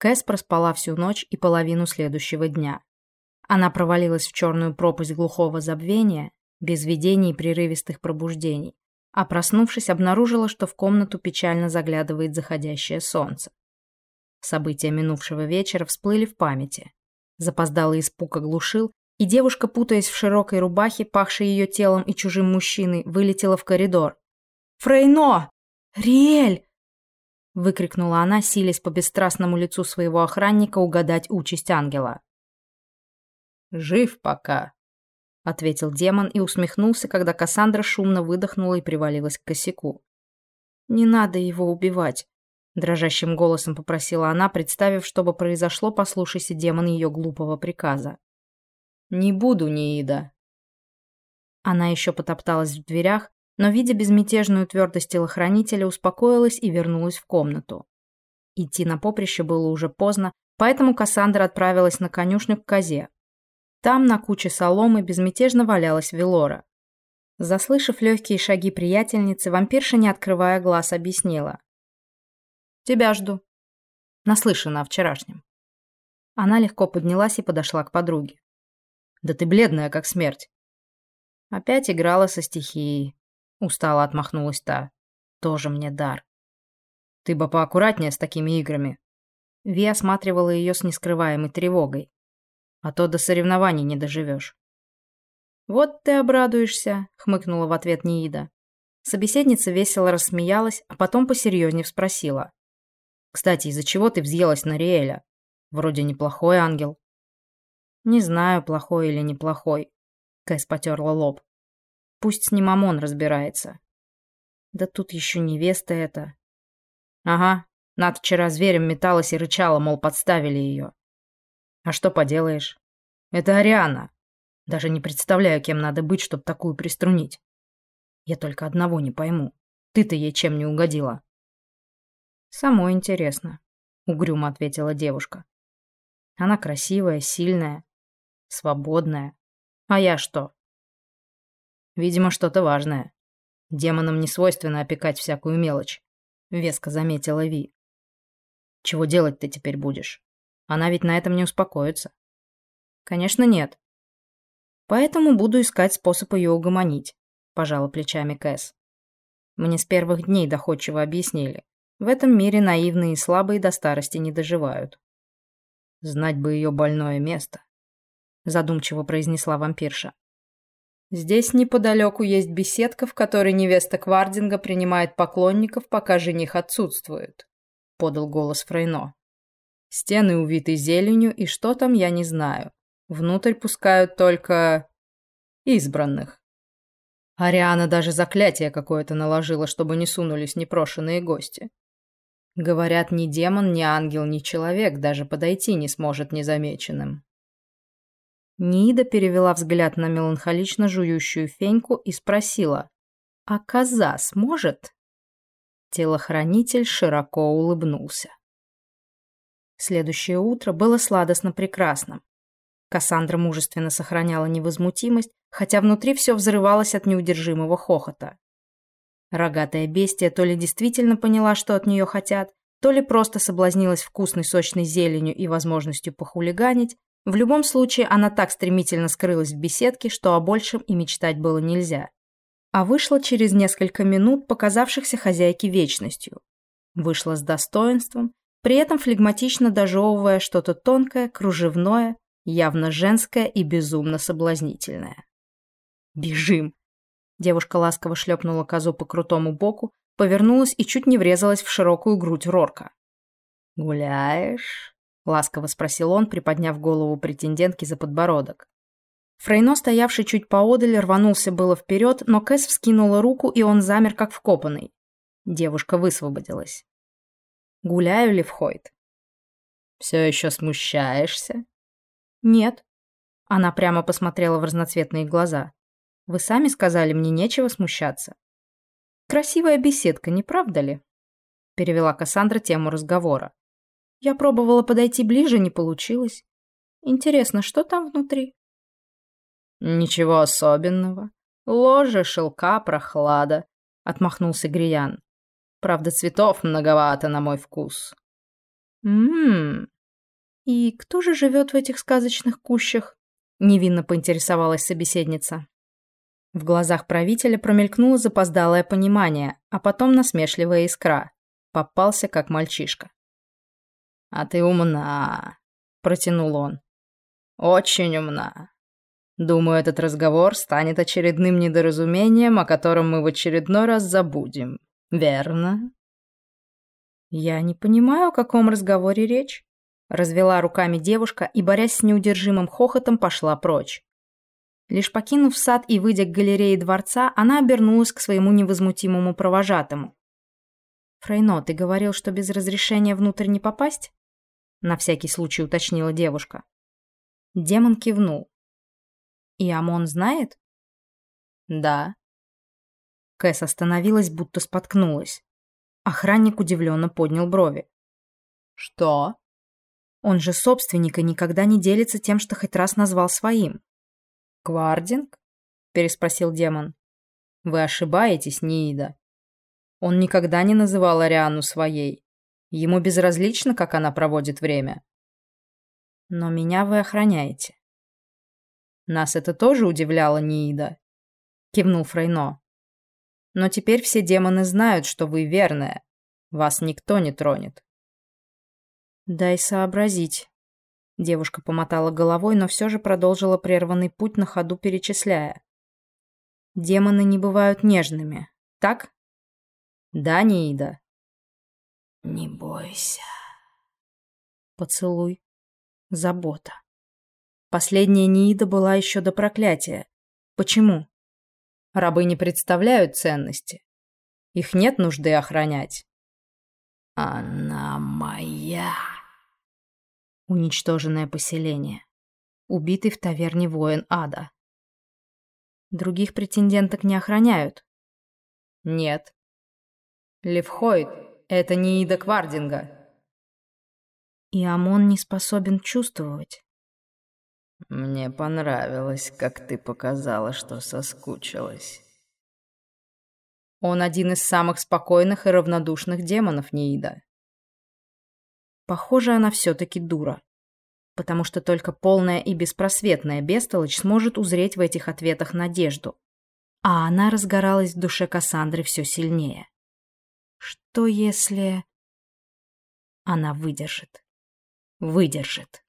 Кэс проспала всю ночь и половину следующего дня. Она провалилась в черную пропасть глухого забвения, без видений и прерывистых пробуждений, а проснувшись, обнаружила, что в комнату печально заглядывает заходящее солнце. События минувшего вечера всплыли в памяти. Запоздалый испуг оглушил, и девушка, путаясь в широкой рубахе, пахшей ее телом и чужим мужчиной, вылетела в коридор. «Фрейно! Риэль!» Выкрикнула она, силясь по бесстрастному лицу своего охранника угадать участь ангела. «Жив пока», — ответил демон и усмехнулся, когда Кассандра шумно выдохнула и привалилась к косяку. «Не надо его убивать», — дрожащим голосом попросила она, представив, что бы произошло, послушайся демон ее глупого приказа. «Не буду, Неида». Она еще потопталась в дверях, но, видя безмятежную твердость телохранителя, успокоилась и вернулась в комнату. Идти на поприще было уже поздно, поэтому Кассандра отправилась на конюшню к козе. Там, на куче соломы, безмятежно валялась Велора. Заслышав легкие шаги приятельницы, вампирша, не открывая глаз, объяснила. «Тебя жду». Наслышана о вчерашнем. Она легко поднялась и подошла к подруге. «Да ты бледная, как смерть». Опять играла со стихией. Устало отмахнулась та. Тоже мне дар. Ты бы поаккуратнее с такими играми. Ви осматривала ее с нескрываемой тревогой. А то до соревнований не доживешь. «Вот ты обрадуешься», — хмыкнула в ответ Ниида. Собеседница весело рассмеялась, а потом посерьезнее спросила. «Кстати, из-за чего ты взъелась на Риэля? Вроде неплохой ангел». «Не знаю, плохой или неплохой», — Кэс потерла лоб. Пусть с ним ОМОН разбирается. Да тут еще невеста эта. Ага, Над вчера зверем металась и рычала, мол, подставили ее. А что поделаешь? Это Ариана. Даже не представляю, кем надо быть, чтобы такую приструнить. Я только одного не пойму. Ты-то ей чем не угодила? Само интересно, угрюмо ответила девушка. Она красивая, сильная, свободная. А я что? Видимо, что-то важное. Демонам не свойственно опекать всякую мелочь, веско заметила Ви. Чего делать ты теперь будешь? Она ведь на этом не успокоится. Конечно, нет. Поэтому буду искать способ ее угомонить, пожала плечами Кэс. Мне с первых дней доходчиво объяснили. В этом мире наивные и слабые до старости не доживают. Знать бы ее больное место, задумчиво произнесла вампирша. Здесь неподалеку есть беседка, в которой невеста Квардинга принимает поклонников, пока жених отсутствует», — подал голос Фрейно. «Стены увиты зеленью, и что там, я не знаю. Внутрь пускают только... избранных. Ариана даже заклятие какое-то наложила, чтобы не сунулись непрошенные гости. Говорят, ни демон, ни ангел, ни человек даже подойти не сможет незамеченным. Нида перевела взгляд на меланхолично жующую феньку и спросила, «А коза сможет?» Телохранитель широко улыбнулся. Следующее утро было сладостно прекрасным. Кассандра мужественно сохраняла невозмутимость, хотя внутри все взрывалось от неудержимого хохота. Рогатая бестия то ли действительно поняла, что от нее хотят, то ли просто соблазнилась вкусной сочной зеленью и возможностью похулиганить, в любом случае, она так стремительно скрылась в беседке, что о большем и мечтать было нельзя. А вышла через несколько минут, показавшихся хозяйке вечностью. Вышла с достоинством, при этом флегматично дожевывая что-то тонкое, кружевное, явно женское и безумно соблазнительное. «Бежим!» Девушка ласково шлепнула козу по крутому боку, повернулась и чуть не врезалась в широкую грудь Рорка. «Гуляешь?» — ласково спросил он, приподняв голову претендентки за подбородок. Фрейно, стоявший чуть поодаль, рванулся было вперед, но Кэс вскинула руку, и он замер, как вкопанный. Девушка высвободилась. «Гуляю ли в Хойт?» «Все еще смущаешься?» «Нет». Она прямо посмотрела в разноцветные глаза. «Вы сами сказали, мне нечего смущаться». «Красивая беседка, не правда ли?» Перевела Кассандра тему разговора. Я пробовала подойти ближе, не получилось. Интересно, что там внутри? Ничего особенного. Ложе, шелка, прохлада, отмахнулся Гриян. Правда, цветов многовато на мой вкус. Ммм, «И кто же живет в этих сказочных кущах?» — невинно поинтересовалась собеседница. В глазах правителя промелькнуло запоздалое понимание, а потом насмешливая искра. Попался, как мальчишка. «А ты умна», — протянул он. «Очень умна. Думаю, этот разговор станет очередным недоразумением, о котором мы в очередной раз забудем. Верно?» «Я не понимаю, о каком разговоре речь», — развела руками девушка и, борясь с неудержимым хохотом, пошла прочь. Лишь покинув сад и выйдя к галерее дворца, она обернулась к своему невозмутимому провожатому. «Фрейно, ты говорил, что без разрешения внутрь не попасть?» На всякий случай уточнила девушка. Демон кивнул. «И Амон знает?» «Да». Кэс остановилась, будто споткнулась. Охранник удивленно поднял брови. «Что?» Он же собственник и никогда не делится тем, что хоть раз назвал своим. «Квардинг?» — переспросил демон. «Вы ошибаетесь, Ниида. Он никогда не называл Ариану своей. Ему безразлично, как она проводит время. Но меня вы охраняете». «Нас это тоже удивляло, Ниида», — кивнул Фрейно. «Но теперь все демоны знают, что вы верная. Вас никто не тронет». «Дай сообразить», Девушка помотала головой, но все же продолжила прерванный путь на ходу, перечисляя. Демоны не бывают нежными, так? Да, Ниида. Не бойся. Поцелуй. Забота. Последняя Ниида была еще до проклятия. Почему? Рабы не представляют ценности. Их нет нужды охранять. Она моя. Уничтоженное поселение. Убитый в таверне воин ада. Других претенденток не охраняют? Нет. Левхойд — это не Ида Квардинга. И Амон не способен чувствовать. Мне понравилось, как ты показала, что соскучилась. Он один из самых спокойных и равнодушных демонов Неида. Похоже, она все-таки дура. Потому что только полная и беспросветная бестолочь сможет узреть в этих ответах надежду. А она разгоралась в душе Кассандры все сильнее. Что если... Она выдержит. Выдержит.